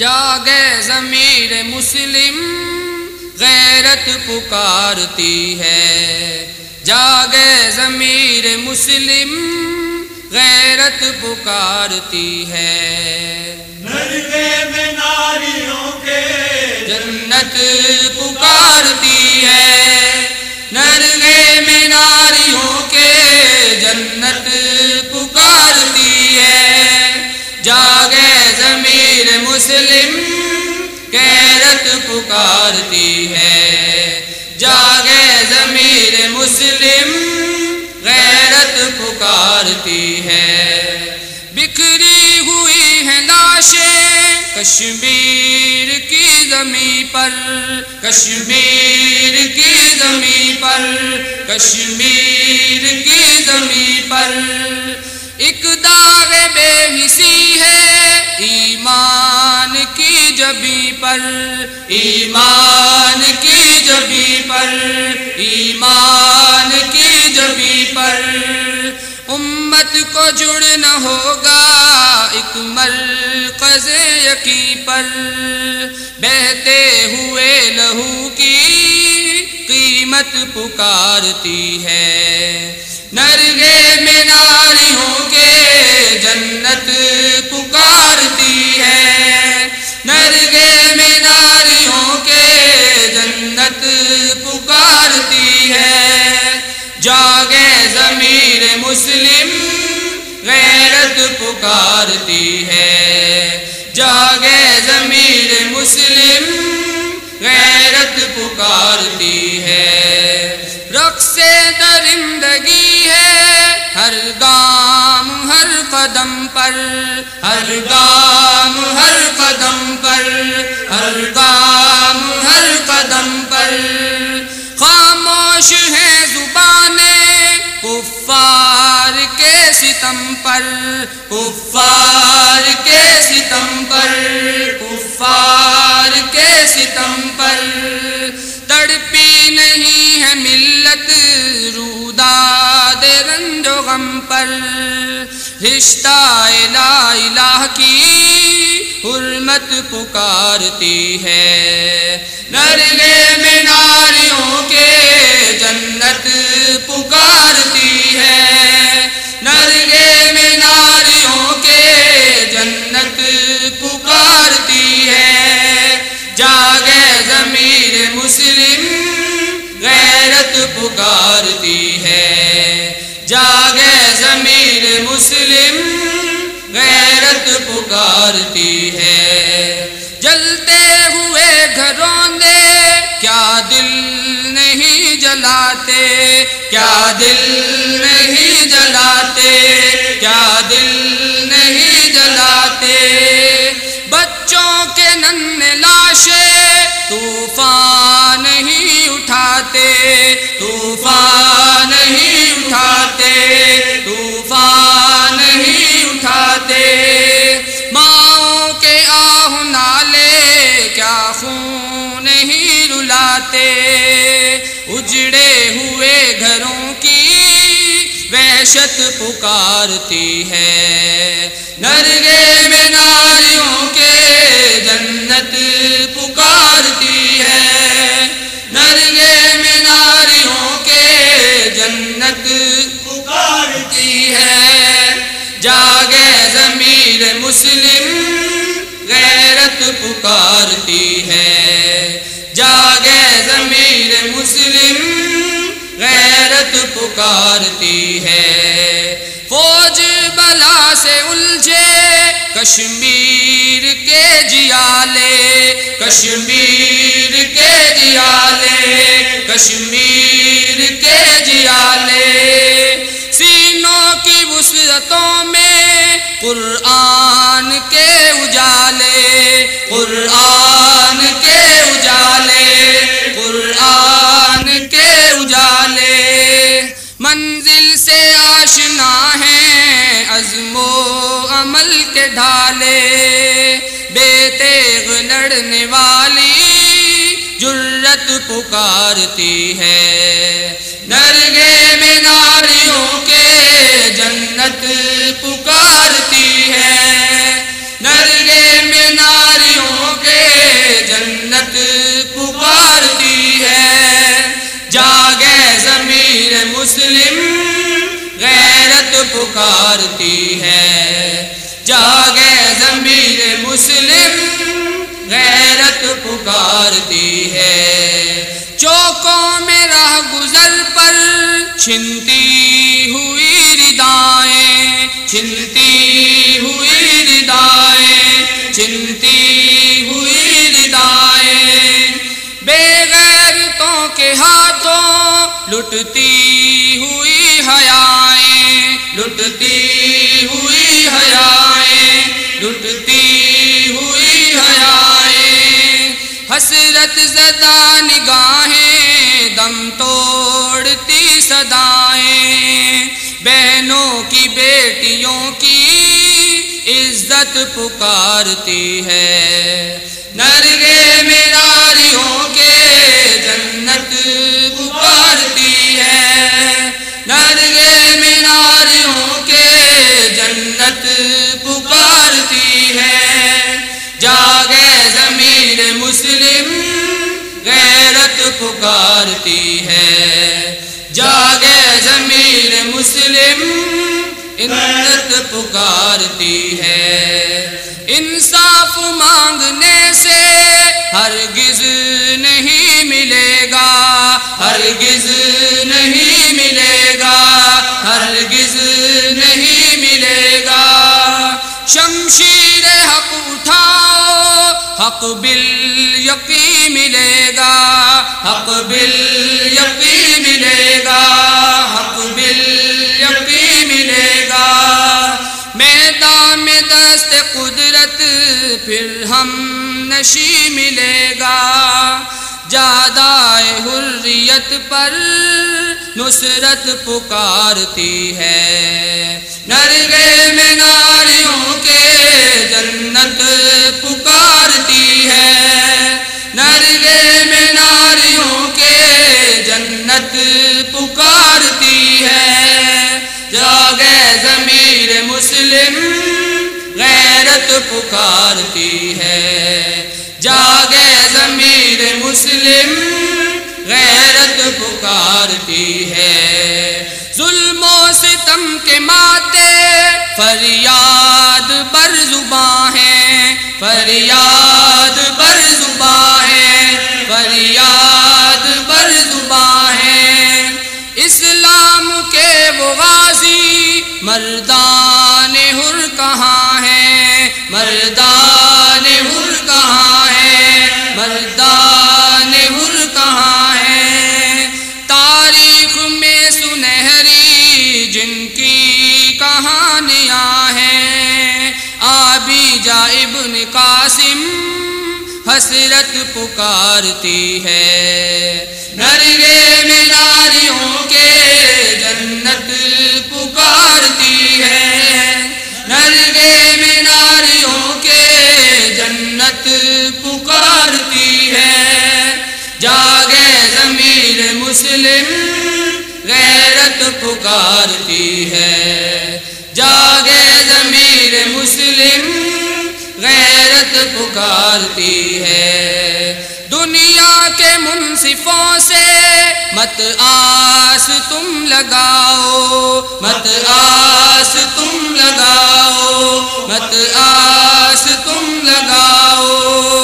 جاگے ضمیر مسلم غیرت پکارتی ہے۔ جاگے ضمیر مسلم غیرت پکارتی ہے۔ میں ناریوں کے جنت پکارتی مسلم غیرت پکارتی ہے۔ جاگے ضمیر مسلم غیرت پکارتی ہے۔ بکھری ہوئی ہے لاشیں کشمیر کی زمین پر۔ کشمیر کی زمین پر۔ کشمیر کی زمین پر۔ ایک داغ بے حسی پر، ایمان کی جبی پر، ایمان کی جبی پر۔ امت کو جڑنا ہوگا ایک مرکز یقین پر۔ بہتے ہوئے لہو کی قیمت پکارتی ہے۔ نرگے میں ناریوں کے جنت جاگے ضمیر مسلم، غیرت پکارتی ہے۔ جاگے ضمیر مسلم، غیرت پکارتی ہے۔ رقص درندگی ہے ہر گام، ہر قدم پر۔ ہر گام، ہر قدم پر۔ ہر گام، ہر قدم پر۔ کفار کے ستم پر، کفار کے ستم پر، کفار کے ستم پر۔ تڑپی نہیں ہے ملت روداد رنج و غم پر۔ رشتہ الہ الہ کی حرمت پکارتی ہے۔ نرگے میں ناریوں کے کیا دل نہیں جلاتے؟ کیا دل نہیں جلاتے؟ وحشت پکارتی ہے۔ نرگے میں ناریوں کے جنت پکارتی ہے۔ نرگے میں ناریوں کے جنت پکارتی ہے۔ جاگے ضمیر مسلم غیرت پکارتی ہے۔ پکارتی ہے۔ فوج بلا سے الجھے، کشمیر کے جیالے، کشمیر کے جیالے، کشمیر کے جیالے۔ سینوں کی وسعتوں میں قرآن پکارتی ہے۔ نرگے میناریوں کے جنت پکارتی ہے۔ نرگے میناریوں کے جنت پکارتی ہے۔ جاگے ضمیر مسلم غیرت پکارتی ہے۔ جاگے ضمیر مسلم پکارتی ہے۔ چوکوں میں راہ گزر پر چھنتی ہوئی ردائیں، چھنتی ہوئی ردائیں، چھنتی ہوئی ردائیں۔ بے غیرتوں کے ہاتھوں لٹتی ہوئی حیائیں، لٹتی ہوئی حیائیں، لٹتی حسرت زدہ نگاہیں، دم توڑتی صدائیں بہنوں کی بیٹیوں کی عزت پکارتی ہے۔ نرگے میں ناریوں مسلم عزت پکارتی ہے۔ انصاف مانگنے سے ہرگز نہیں ملے گا۔ ہرگز نہیں ملے گا۔ ہرگز نہیں ملے گا۔ شمشیر حق اٹھاؤ، حق بل یقی ملے گا۔ حق بل نشی ملے گا۔ جادائے حریت پر نصرت پکارتی ہے۔ نرگے میں غیرت پکارتی ہے۔ جاگے ضمیر مسلم، غیرت پکارتی ہے۔ ظلم و ستم کے ماتے فریاد بر زباں ہے۔ فریاد بر زباں ہے۔ فریاد بر زباں ہے۔ اسلام کے وہ غازی مردان حسرت پکارتی ہے۔ نرگے میں ناریوں کے جنت پکارتی ہے۔ نرگے میں ناریوں کے جنت پکارتی ہے۔ جاگے ضمیر مسلم غیرت پکارتی ہے۔ پکارتی ہے۔ دنیا کے منصفوں سے مت آس تم لگاؤ، مت آس تم لگاؤ، مت آس تم لگاؤ۔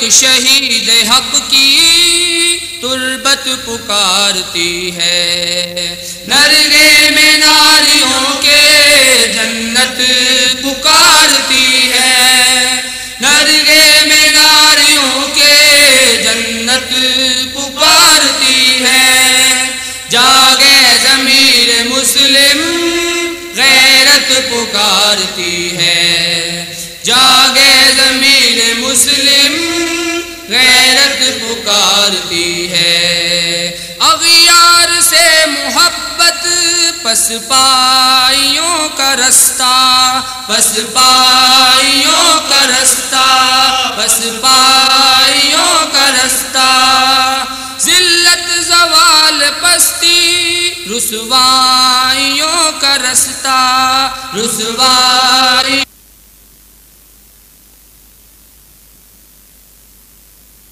ایک شہید حق کی تربت پکارتی ہے۔ نرگے میں ناریوں کے جنت پکارتی ہے۔ نرگے میں ناریوں کے جنت پکارتی ہے۔ جاگے ضمیر مسلم غیرت پکارتی ہے۔ جاگے ضمیر مسلم غیرت پکارتی ہے۔ اغیار سے محبت پس پائیوں کا رستہ، پس پائیوں کا رستہ، پس پائیوں کا رستہ۔ ذلت زوال پستی، رسوائیوں کا رستہ رسوائی